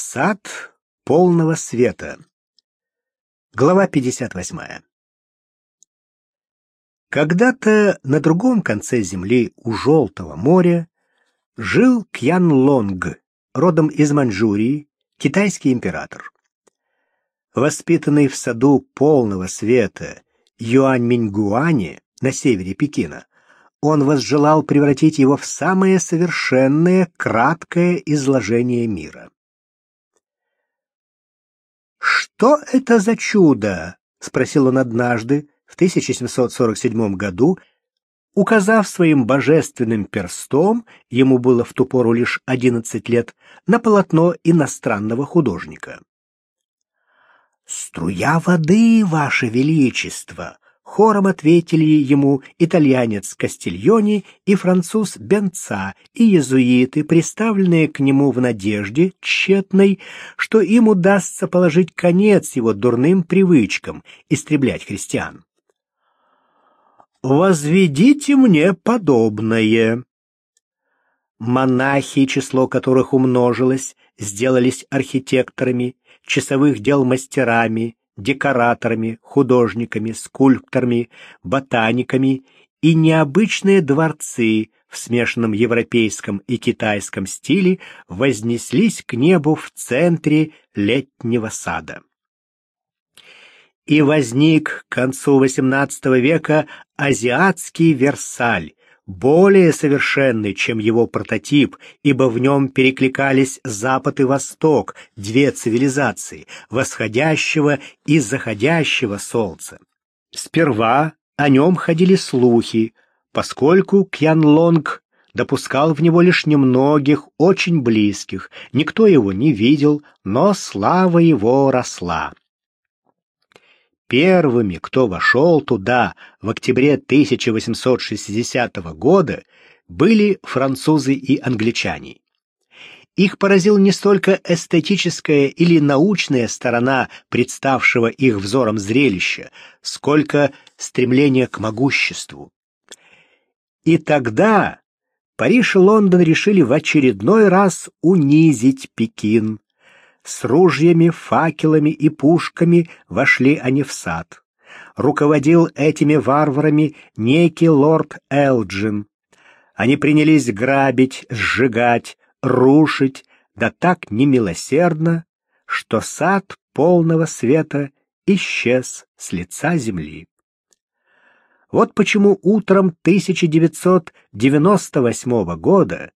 Сад полного света. Глава 58. Когда-то на другом конце земли у Желтого моря жил Кьян Лонг, родом из Маньчжурии, китайский император. Воспитанный в саду полного света Юань-Миньгуане на севере Пекина, он возжелал превратить его в самое совершенное, краткое изложение мира. «Что это за чудо?» — спросил он однажды в 1747 году, указав своим божественным перстом, ему было в ту пору лишь 11 лет, на полотно иностранного художника. «Струя воды, Ваше Величество!» Хором ответили ему итальянец Кастильони и француз Бенца и иезуиты, приставленные к нему в надежде тщетной, что им удастся положить конец его дурным привычкам истреблять христиан. «Возведите мне подобное!» Монахи, число которых умножилось, сделались архитекторами, часовых дел мастерами, декораторами, художниками, скульпторами, ботаниками и необычные дворцы в смешанном европейском и китайском стиле вознеслись к небу в центре летнего сада. И возник к концу XVIII века азиатский Версаль, более совершенный, чем его прототип, ибо в нем перекликались Запад и Восток, две цивилизации, восходящего и заходящего солнца. Сперва о нем ходили слухи, поскольку Кьянлонг допускал в него лишь немногих, очень близких, никто его не видел, но слава его росла. Первыми, кто вошел туда в октябре 1860 года, были французы и англичане. Их поразил не столько эстетическая или научная сторона представшего их взором зрелища, сколько стремление к могуществу. И тогда Париж и Лондон решили в очередной раз унизить Пекин, с ружьями, факелами и пушками вошли они в сад. Руководил этими варварами некий лорд Элджин. Они принялись грабить, сжигать, рушить, да так немилосердно, что сад полного света исчез с лица земли. Вот почему утром 1998 года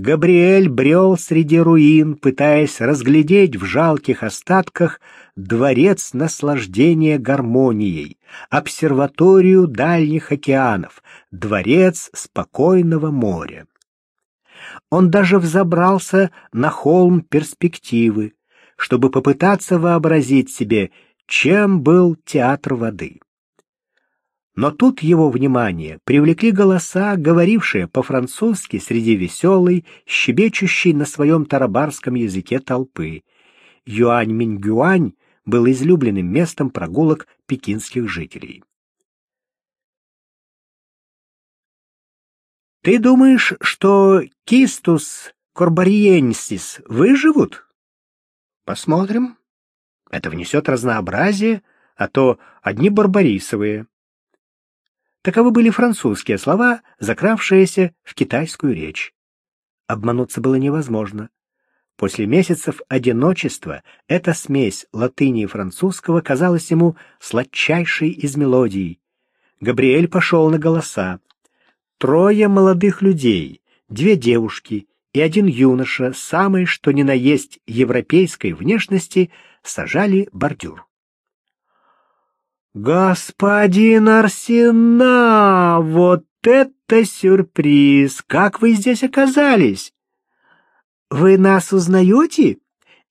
Габриэль брел среди руин, пытаясь разглядеть в жалких остатках дворец наслаждения гармонией, обсерваторию дальних океанов, дворец спокойного моря. Он даже взобрался на холм перспективы, чтобы попытаться вообразить себе, чем был театр воды. Но тут его внимание привлекли голоса, говорившие по-французски среди веселой, щебечущей на своем тарабарском языке толпы. Юань-Мингюань был излюбленным местом прогулок пекинских жителей. «Ты думаешь, что кистус корбариенсис выживут?» «Посмотрим. Это внесет разнообразие, а то одни барбарисовые». Таковы были французские слова, закравшиеся в китайскую речь. Обмануться было невозможно. После месяцев одиночества эта смесь латыни и французского казалась ему сладчайшей из мелодий. Габриэль пошел на голоса. Трое молодых людей, две девушки и один юноша, самой что ни на есть европейской внешности, сажали бордюр. «Господин Арсена, вот это сюрприз! Как вы здесь оказались?» «Вы нас узнаете?»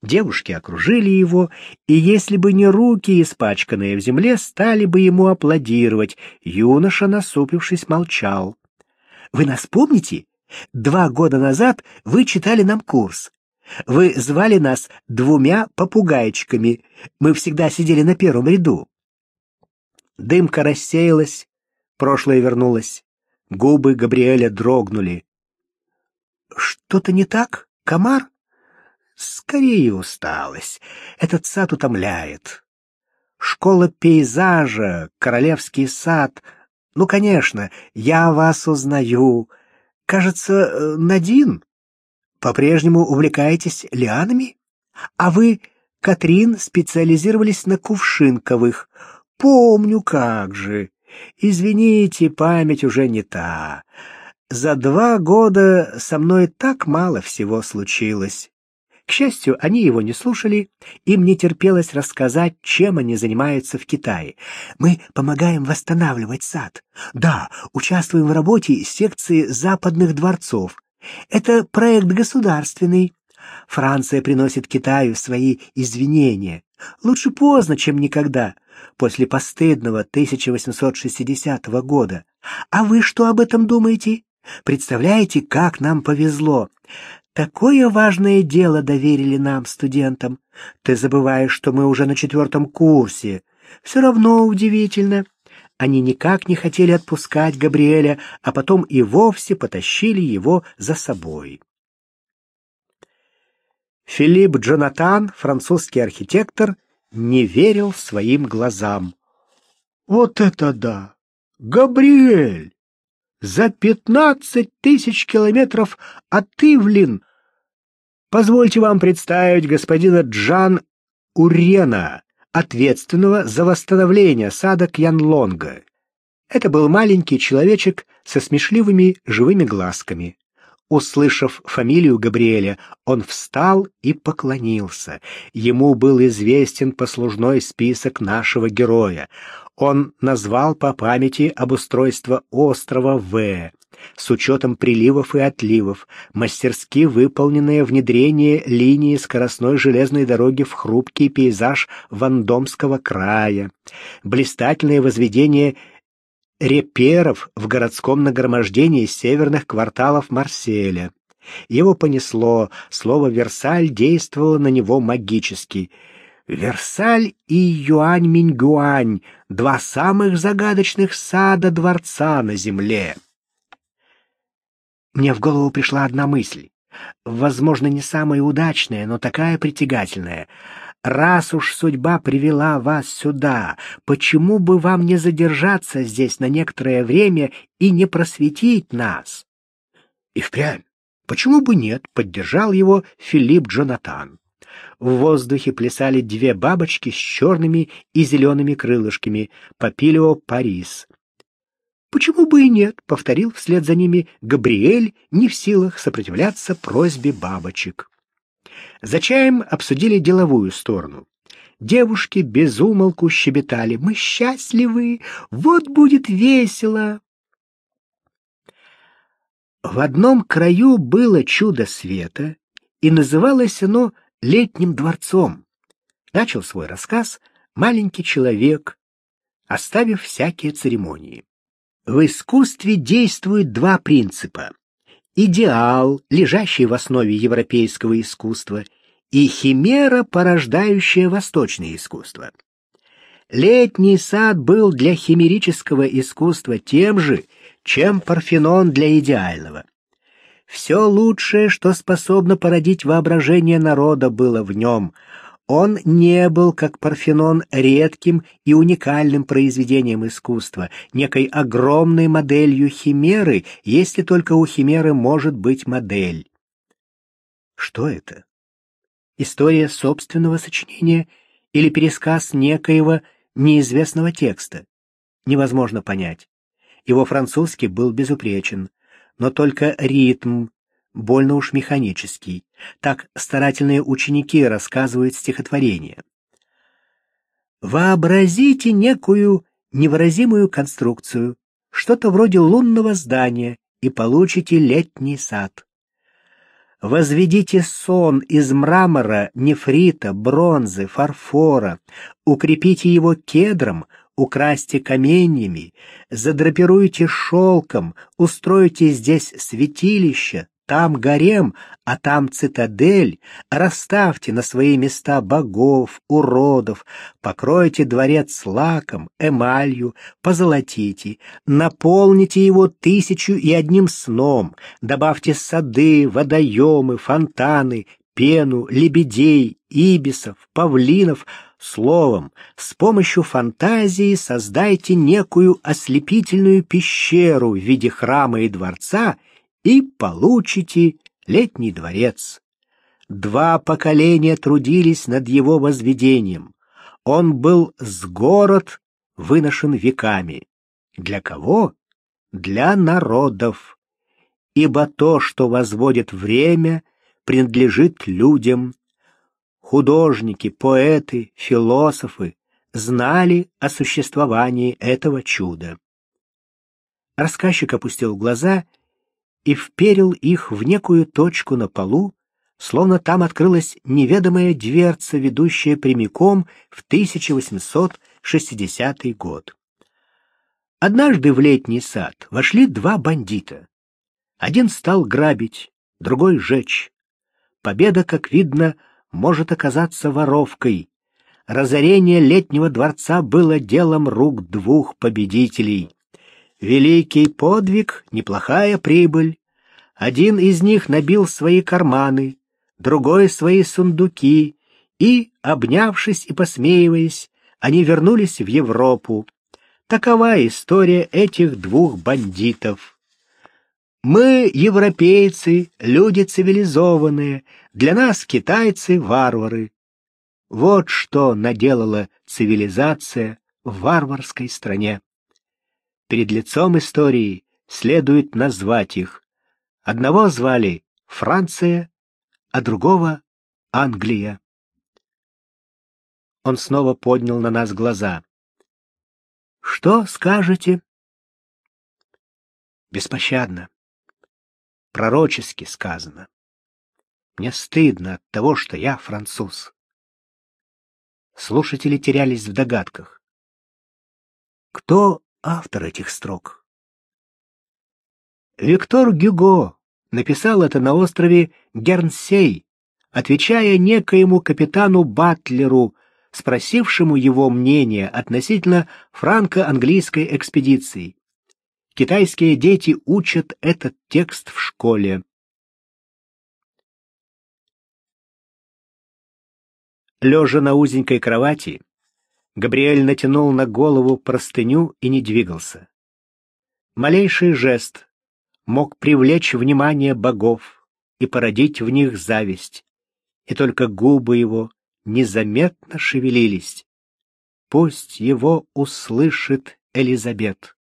Девушки окружили его, и если бы не руки, испачканные в земле, стали бы ему аплодировать. Юноша, насупившись, молчал. «Вы нас помните? Два года назад вы читали нам курс. Вы звали нас двумя попугайчиками. Мы всегда сидели на первом ряду. Дымка рассеялась, прошлое вернулось. Губы Габриэля дрогнули. «Что-то не так, комар?» Скорее усталость. Этот сад утомляет. Школа пейзажа, королевский сад. Ну, конечно, я вас узнаю. Кажется, Надин. По-прежнему увлекаетесь лианами? А вы, Катрин, специализировались на кувшинковых. Помню, как же. Извините, память уже не та. За два года со мной так мало всего случилось. К счастью, они его не слушали, им не терпелось рассказать, чем они занимаются в Китае. Мы помогаем восстанавливать сад. Да, участвуем в работе секции западных дворцов. Это проект государственный. Франция приносит Китаю свои извинения. Лучше поздно, чем никогда, после постыдного 1860 года. А вы что об этом думаете? Представляете, как нам повезло. Такое важное дело доверили нам, студентам. Ты забываешь, что мы уже на четвертом курсе. Все равно удивительно. Они никак не хотели отпускать Габриэля, а потом и вовсе потащили его за собой. Филипп Джонатан, французский архитектор, не верил своим глазам. «Вот это да! Габриэль! За пятнадцать тысяч километров от Ивлин! Позвольте вам представить господина Джан Урена, ответственного за восстановление сада Кьянлонга. Это был маленький человечек со смешливыми живыми глазками. Услышав фамилию Габриэля, он встал и поклонился. Ему был известен послужной список нашего героя. Он назвал по памяти обустройство острова В, с учетом приливов и отливов, мастерски выполненное внедрение линии скоростной железной дороги в хрупкий пейзаж Вандомского края, блистательное возведение реперов в городском нагромождении северных кварталов Марселя. Его понесло, слово «Версаль» действовало на него магически. Версаль и Юань-Минь-Гуань — два самых загадочных сада дворца на земле. Мне в голову пришла одна мысль. Возможно, не самая удачная, но такая притягательная — Раз уж судьба привела вас сюда, почему бы вам не задержаться здесь на некоторое время и не просветить нас? И впрямь. Почему бы нет? Поддержал его Филипп Джонатан. В воздухе плясали две бабочки с черными и зелеными крылышками. Папилио Парис. «Почему бы и нет?» — повторил вслед за ними Габриэль, не в силах сопротивляться просьбе бабочек. За чаем обсудили деловую сторону. Девушки безумолку щебетали. «Мы счастливы! Вот будет весело!» В одном краю было чудо света, и называлось оно «Летним дворцом». Начал свой рассказ маленький человек, оставив всякие церемонии. В искусстве действуют два принципа идеал, лежащий в основе европейского искусства, и химера, порождающая восточное искусство. Летний сад был для химерического искусства тем же, чем Парфенон для идеального. Все лучшее, что способно породить воображение народа, было в нем — он не был, как Парфенон, редким и уникальным произведением искусства, некой огромной моделью химеры, если только у химеры может быть модель. Что это? История собственного сочинения или пересказ некоего неизвестного текста? Невозможно понять. Его французский был безупречен, но только ритм, больно уж механический. Так старательные ученики рассказывают стихотворение. Вообразите некую невыразимую конструкцию, что-то вроде лунного здания, и получите летний сад. Возведите сон из мрамора, нефрита, бронзы, фарфора, укрепите его кедром, украсьте каменьями, задрапируйте шелком, устройте здесь святилище, там гарем, а там цитадель. Расставьте на свои места богов, уродов, покройте дворец лаком, эмалью, позолотите, наполните его тысячу и одним сном, добавьте сады, водоемы, фонтаны, пену, лебедей, ибисов, павлинов. Словом, с помощью фантазии создайте некую ослепительную пещеру в виде храма и дворца и получите летний дворец. Два поколения трудились над его возведением. Он был с город выношен веками. Для кого? Для народов. Ибо то, что возводит время, принадлежит людям. Художники, поэты, философы знали о существовании этого чуда. Рассказчик опустил глаза и вперил их в некую точку на полу, словно там открылась неведомая дверца, ведущая прямиком в 1860 год. Однажды в летний сад вошли два бандита. Один стал грабить, другой — жечь. Победа, как видно, может оказаться воровкой. Разорение летнего дворца было делом рук двух победителей. Великий подвиг, неплохая прибыль. Один из них набил свои карманы, другой — свои сундуки, и, обнявшись и посмеиваясь, они вернулись в Европу. Такова история этих двух бандитов. Мы, европейцы, люди цивилизованные, для нас китайцы — варвары. Вот что наделала цивилизация в варварской стране. Перед лицом истории следует назвать их. Одного звали Франция, а другого — Англия. Он снова поднял на нас глаза. Что скажете? Беспощадно. Пророчески сказано. Мне стыдно от того, что я француз. Слушатели терялись в догадках. Кто автор этих строк? Виктор Гюго написал это на острове Гернсей, отвечая некоему капитану Батлеру, спросившему его мнение относительно франко-английской экспедиции. Китайские дети учат этот текст в школе. Лежа на узенькой кровати, Габриэль натянул на голову простыню и не двигался. Малейший жест мог привлечь внимание богов и породить в них зависть, и только губы его незаметно шевелились. Пусть его услышит Элизабет.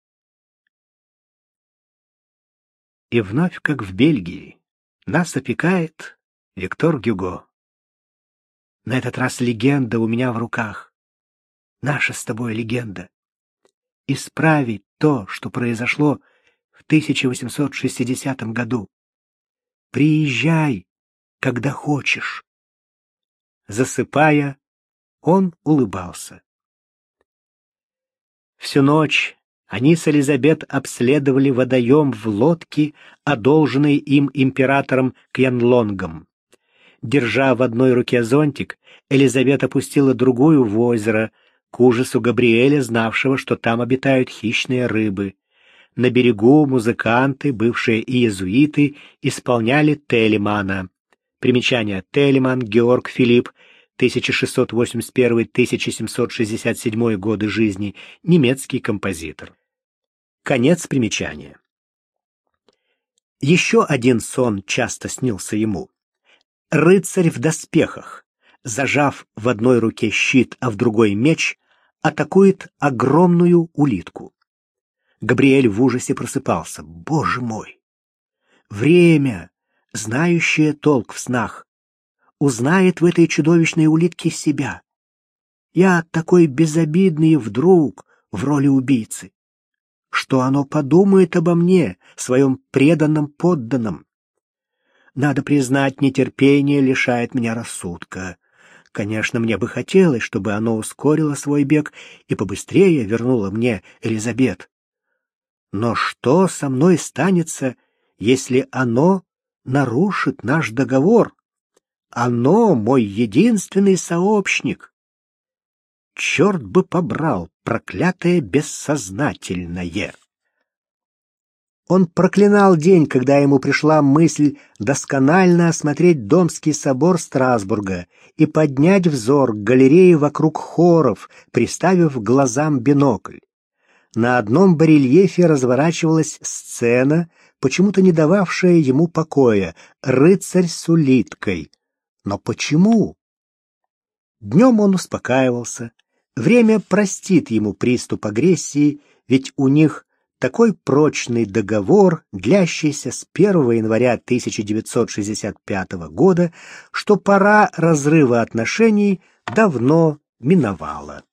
И вновь, как в Бельгии, нас опекает Виктор Гюго. На этот раз легенда у меня в руках. Наша с тобой легенда. Исправить то, что произошло в 1860 году. Приезжай, когда хочешь. Засыпая, он улыбался. Всю ночь они с Элизабет обследовали водоем в лодке, одолженной им императором Кьянлонгом. Держа в одной руке зонтик, Элизабет опустила другую в озеро, к ужасу Габриэля, знавшего, что там обитают хищные рыбы. На берегу музыканты, бывшие иезуиты, исполняли Телемана. Примечание. Телеман Георг Филипп, 1681-1767 годы жизни, немецкий композитор. Конец примечания. Еще один сон часто снился ему. Рыцарь в доспехах, зажав в одной руке щит, а в другой меч, атакует огромную улитку. Габриэль в ужасе просыпался. Боже мой! Время, знающее толк в снах, узнает в этой чудовищной улитке себя. Я такой безобидный вдруг в роли убийцы. Что оно подумает обо мне, своем преданном подданном? Надо признать, нетерпение лишает меня рассудка. Конечно, мне бы хотелось, чтобы оно ускорило свой бег и побыстрее вернуло мне Элизабет. Но что со мной станется, если оно нарушит наш договор? Оно мой единственный сообщник. Черт бы побрал проклятое бессознательное. Он проклинал день, когда ему пришла мысль досконально осмотреть Домский собор Страсбурга и поднять взор к галерее вокруг хоров, приставив глазам бинокль. На одном барельефе разворачивалась сцена, почему-то не дававшая ему покоя, рыцарь с улиткой. Но почему? Днем он успокаивался. Время простит ему приступ агрессии, ведь у них такой прочный договор, длящийся с 1 января 1965 года, что пора разрыва отношений давно миновала.